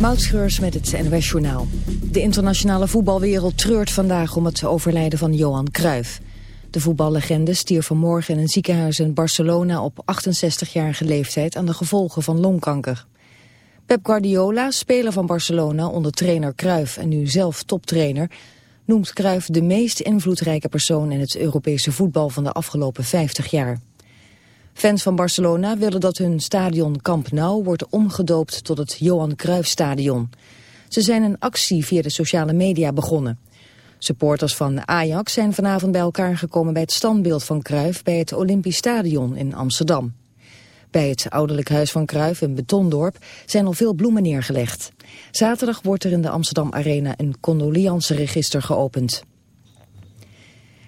Moutschreurs met het NWS Journaal. De internationale voetbalwereld treurt vandaag om het overlijden van Johan Cruijff. De voetballegende stierf vanmorgen in een ziekenhuis in Barcelona op 68-jarige leeftijd aan de gevolgen van longkanker. Pep Guardiola, speler van Barcelona onder trainer Cruijff en nu zelf toptrainer, noemt Cruijff de meest invloedrijke persoon in het Europese voetbal van de afgelopen 50 jaar. Fans van Barcelona willen dat hun stadion Camp Nou wordt omgedoopt tot het Johan Cruijff Stadion. Ze zijn een actie via de sociale media begonnen. Supporters van Ajax zijn vanavond bij elkaar gekomen bij het standbeeld van Cruijff bij het Olympisch Stadion in Amsterdam. Bij het ouderlijk huis van Cruijff in Betondorp zijn al veel bloemen neergelegd. Zaterdag wordt er in de Amsterdam Arena een condoleanceregister geopend.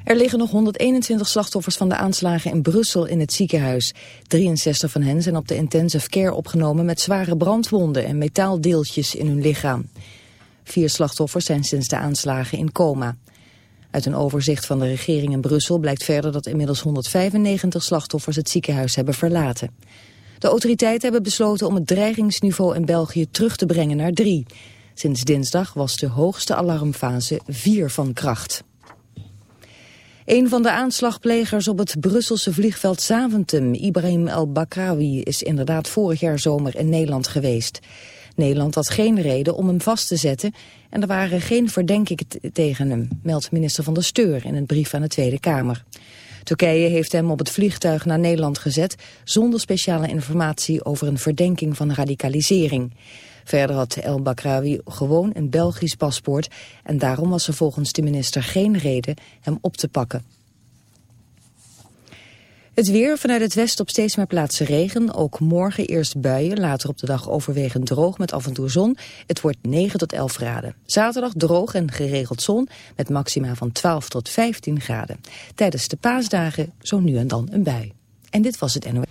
Er liggen nog 121 slachtoffers van de aanslagen in Brussel in het ziekenhuis. 63 van hen zijn op de intensive care opgenomen met zware brandwonden en metaaldeeltjes in hun lichaam. Vier slachtoffers zijn sinds de aanslagen in coma. Uit een overzicht van de regering in Brussel blijkt verder dat inmiddels 195 slachtoffers het ziekenhuis hebben verlaten. De autoriteiten hebben besloten om het dreigingsniveau in België terug te brengen naar 3. Sinds dinsdag was de hoogste alarmfase 4 van kracht. Een van de aanslagplegers op het Brusselse vliegveld Zaventem, Ibrahim El-Bakrawi, is inderdaad vorig jaar zomer in Nederland geweest. Nederland had geen reden om hem vast te zetten en er waren geen verdenkingen tegen hem, meldt minister van der Steur in een brief aan de Tweede Kamer. Turkije heeft hem op het vliegtuig naar Nederland gezet zonder speciale informatie over een verdenking van radicalisering. Verder had El Bakrawi gewoon een Belgisch paspoort en daarom was er volgens de minister geen reden hem op te pakken. Het weer vanuit het westen op steeds meer plaatsen regen. Ook morgen eerst buien, later op de dag overwegend droog met af en toe zon. Het wordt 9 tot 11 graden. Zaterdag droog en geregeld zon met maxima van 12 tot 15 graden. Tijdens de paasdagen zo nu en dan een bui. En dit was het NOS.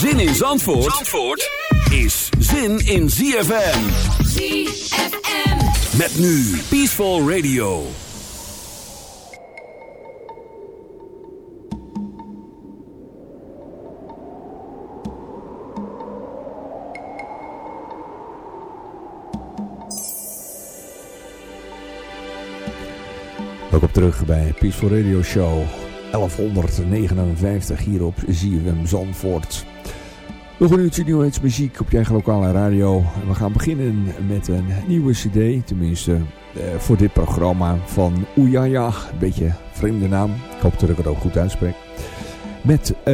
Zin in Zandvoort, Zandvoort is zin in ZFM. ZFM. Met nu Peaceful Radio. Welkom terug bij Peaceful Radio Show 1159 hier op ZFM Zandvoort. Nog een uurtje New muziek op je eigen lokale radio. We gaan beginnen met een nieuwe cd, tenminste eh, voor dit programma van Ouyaya. Een beetje vreemde naam, ik hoop dat ik het ook goed uitspreek. Met uh,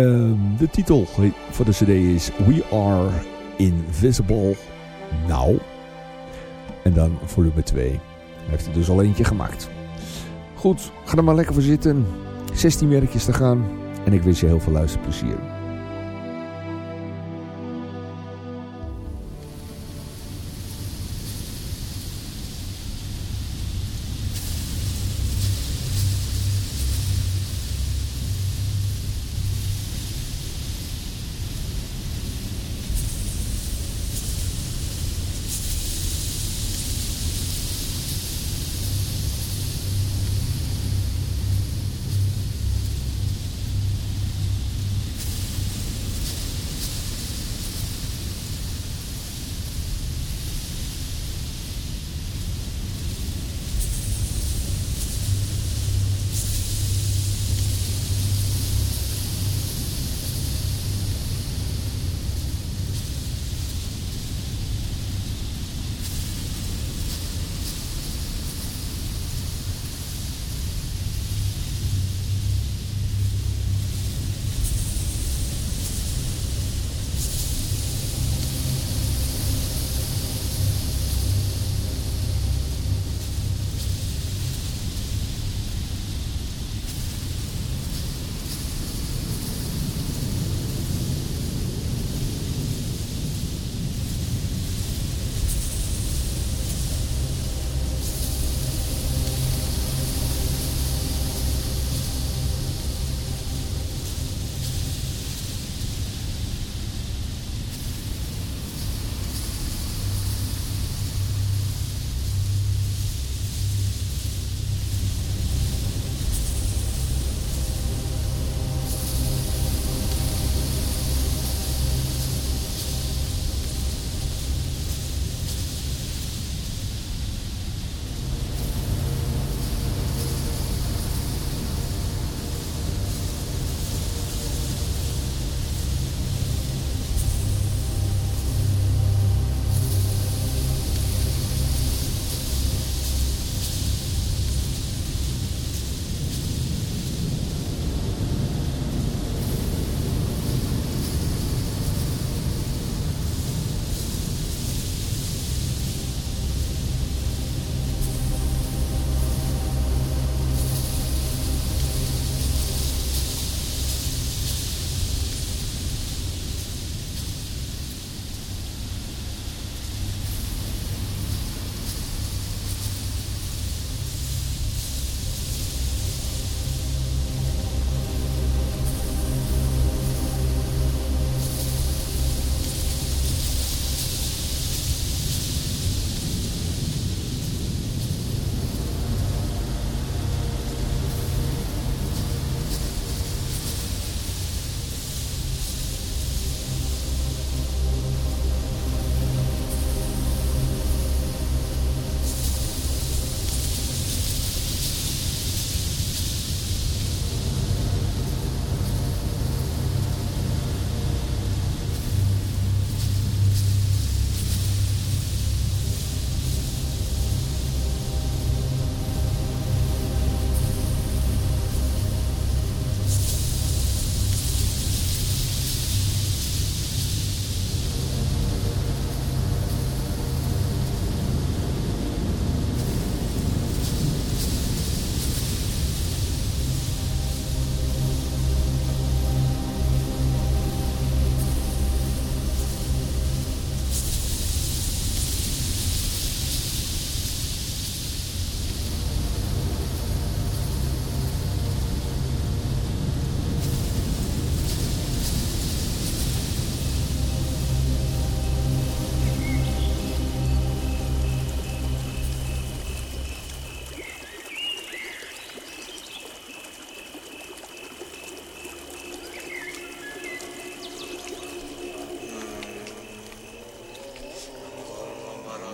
de titel voor de cd is We Are Invisible Now. En dan volume 2. Hij heeft er dus al eentje gemaakt. Goed, ga er maar lekker voor zitten. 16 werkjes te gaan. En ik wens je heel veel luisterplezier.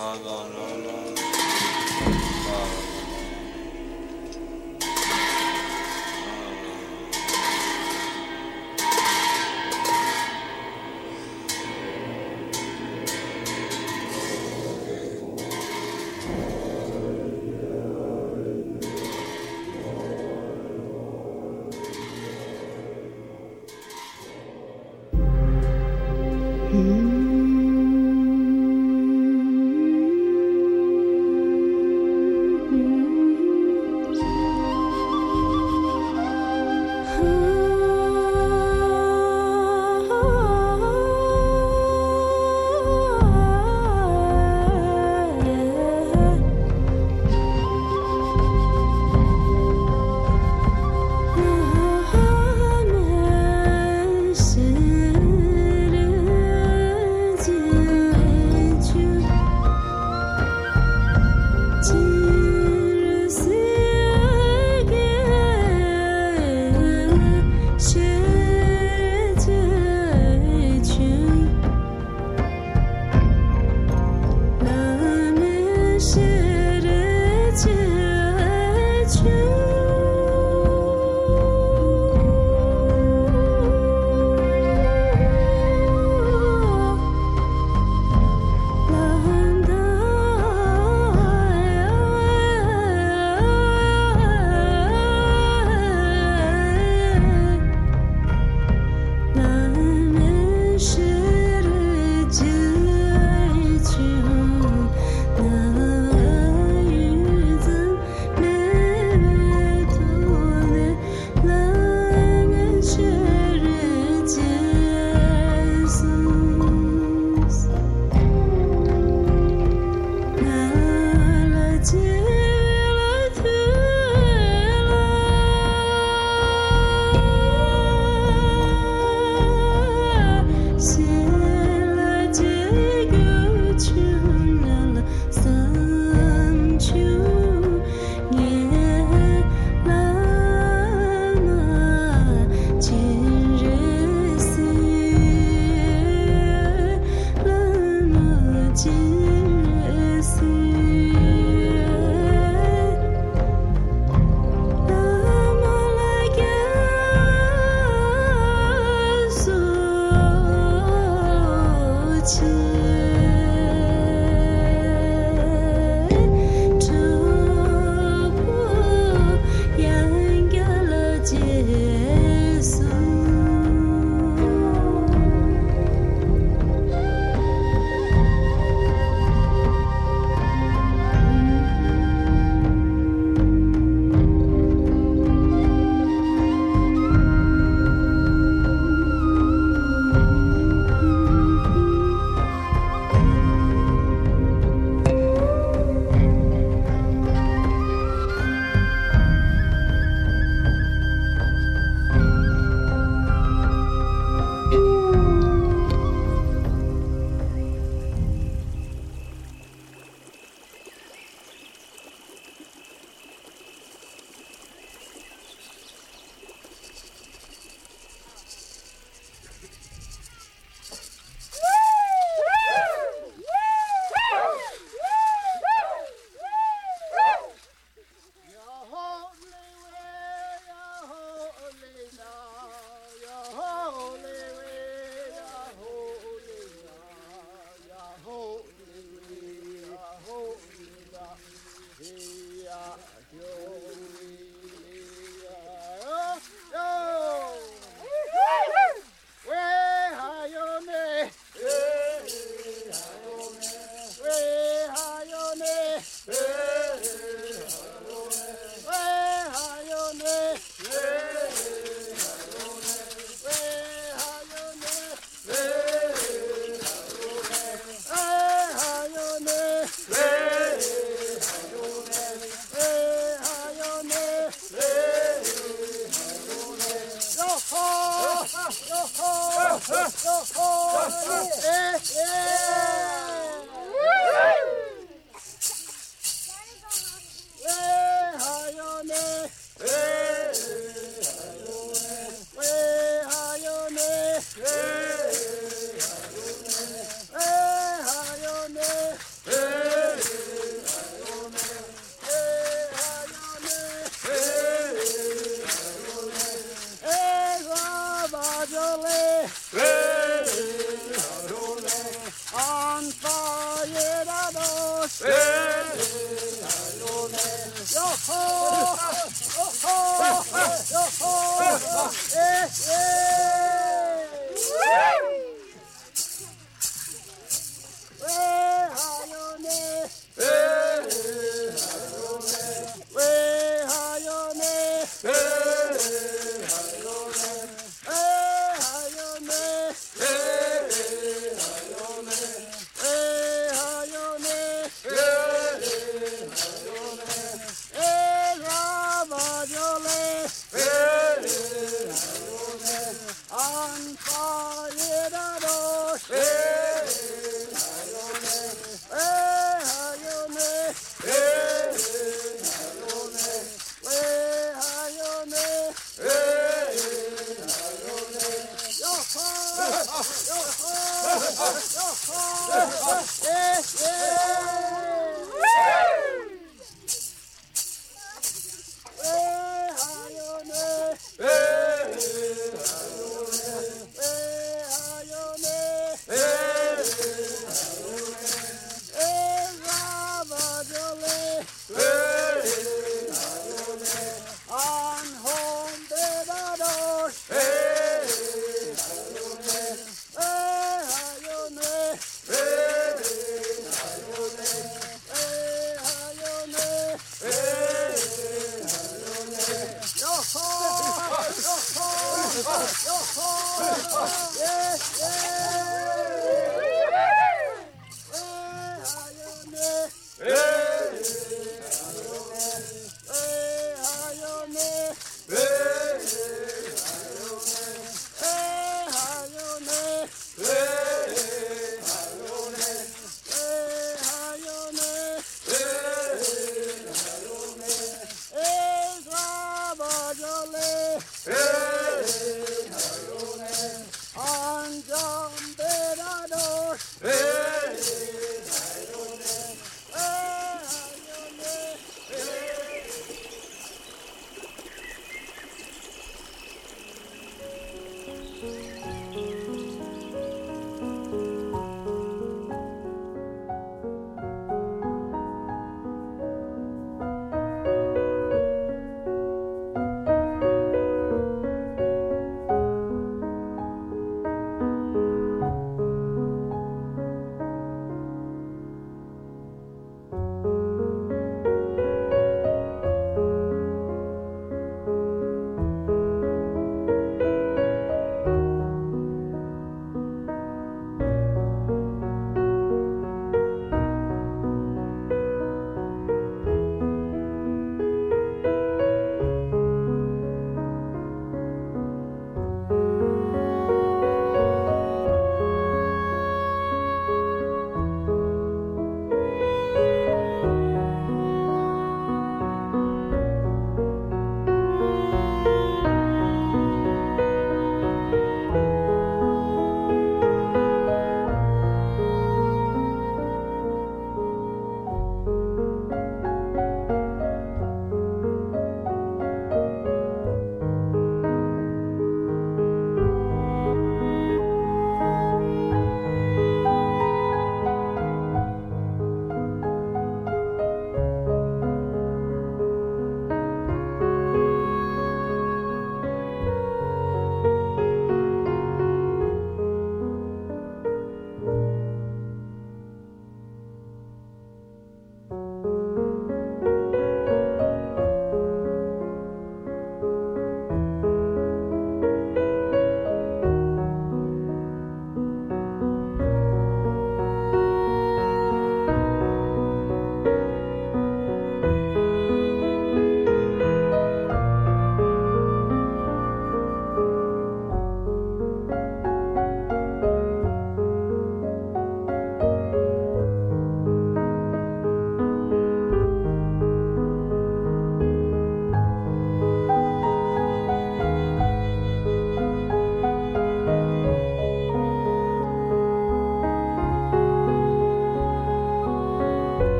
Maganana. Maganana.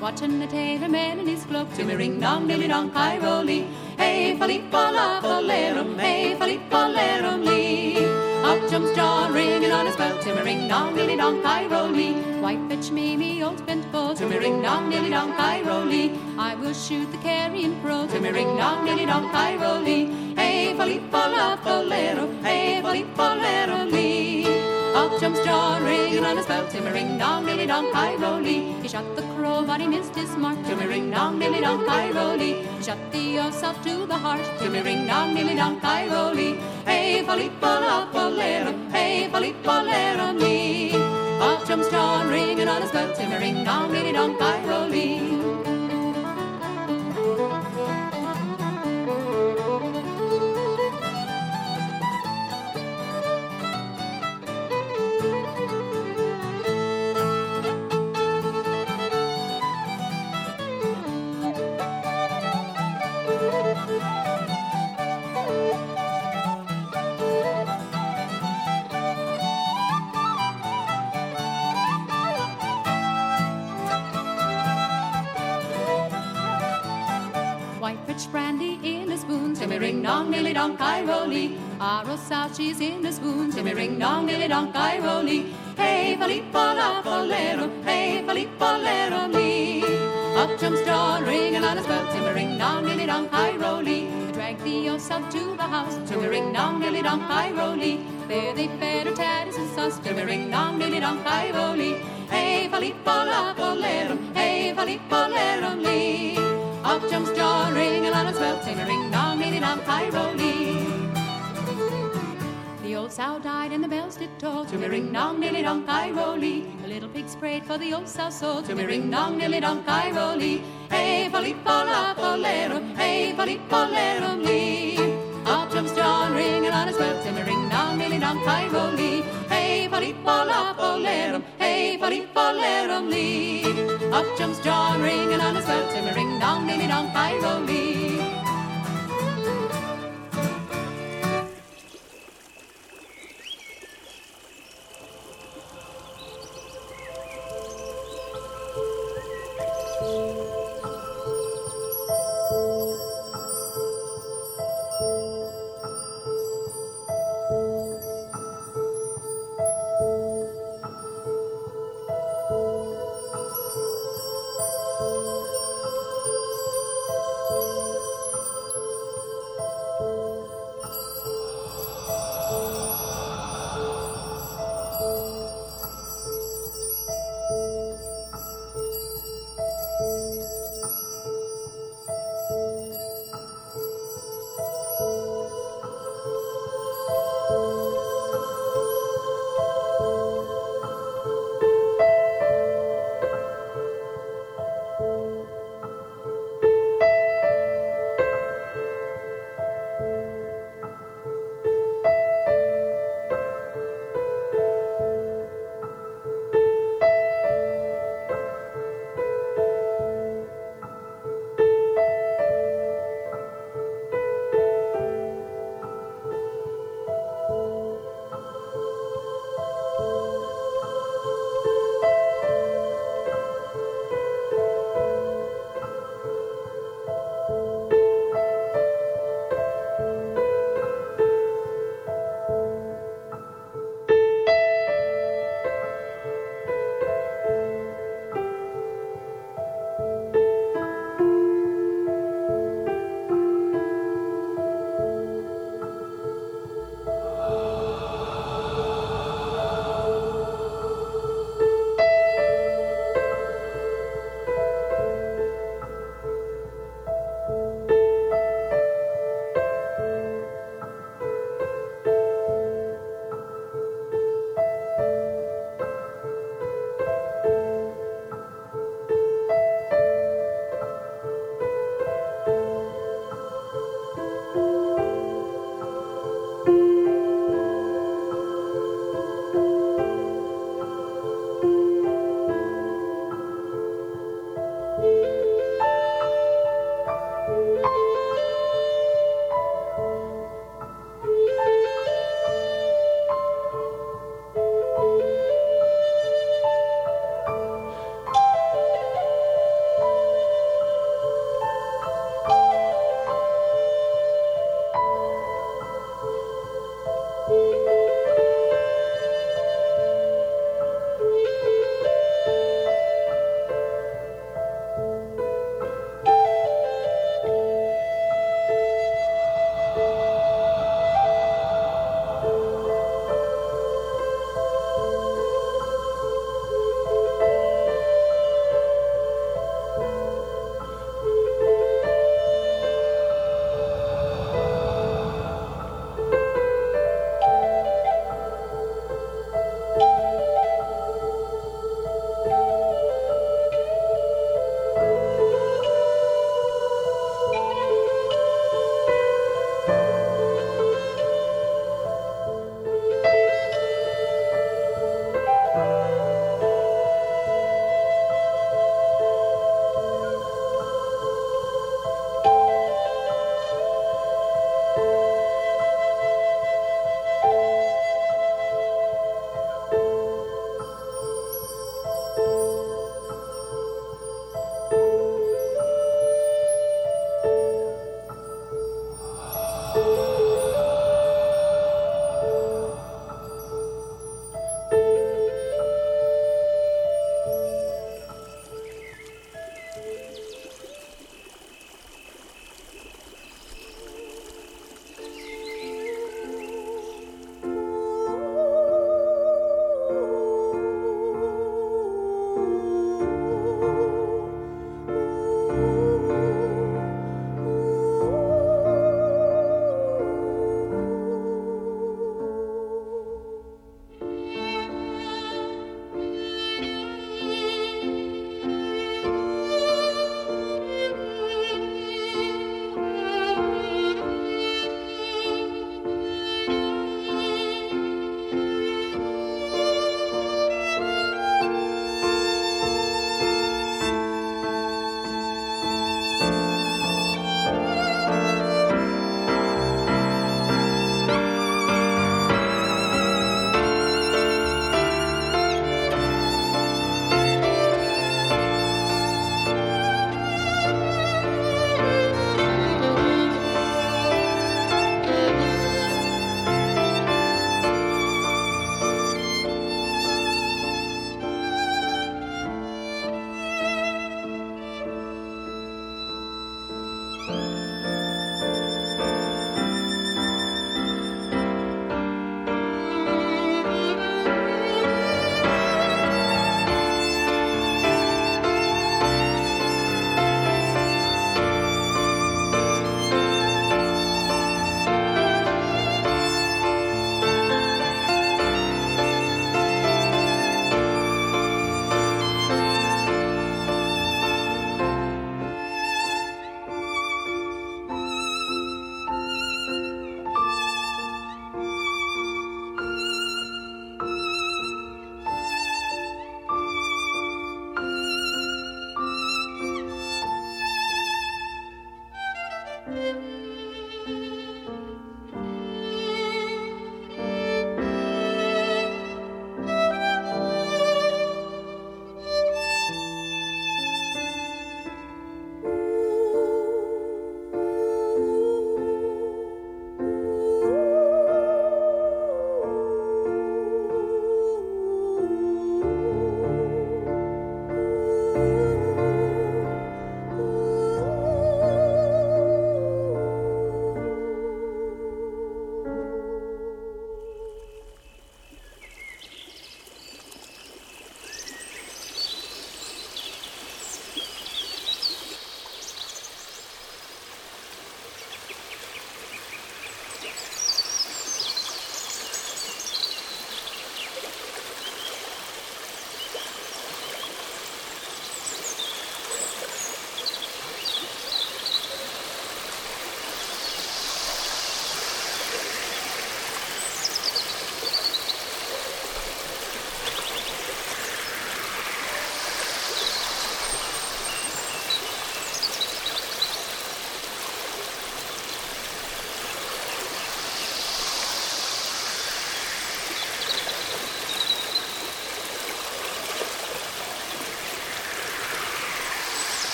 Watching the tailor man in his cloak. Timmy ring dong, dilly dong, roly. Hey, Filippo la folerum, hey, Filippo lerum lee. Up jumps John, ringing on his bell. Timmy ring dong, dilly dong, roly. White fetch me, me old bent bow. Timmy ring dong, dilly dong, roly. I will shoot the carrion crow. Timmy ring dong, dilly dong, roly. Hey, Filippo la folerum, hey, Filippo lerum lee. Jumps John, ringing on his bell. Timmy ring dong, dilly dong, roly. He shot the crow, but he missed his mark. Timmy ring dong, dilly dong, roly. Shut the yourself to the heart. Timmy ring dong, dilly dong, roly. Hey, Filippo la folerum, hey, Filippo lerum me. Up jumps John, ringing on his bell. Timmy ring dong, dilly dong, roly. Dong, dilly dong, roly. Our south, she's in a spoon. Timmy ring dong, dilly dong, roly. Hey, Filippo la folero, hey, Filippo lero me. Up jumps John, ringing on his bell. Timmy ring dong, dilly dong, roly. Drag thee yourself to the house. Timmy ring dong, dilly dong, roly. There they fed her tatties and sauce. Timmy ring dong, dilly dong, roly. Hey, Filippo la folero, hey, Filippo lero me. Up jumps John, ringing on his bell. Timmy ring dong ding dong, Cairo-lee. The old sow died and the bells did toll. To me ring dong, dilly dong, Cairo-lee. The little pigs prayed for the old sow soul. To me ring dong, dilly dong, Cairo-lee. Hey, Filippo la polero, hey, Filippo lerum lee. Up jumps John on his bell. To me ring dong, dilly dong, Cairo-lee. Hey, Filippo la polerum, hey, Filippo lerum lee. Up jumps John ringing on his bell. To me ring dong, dilly dong, Cairo-lee.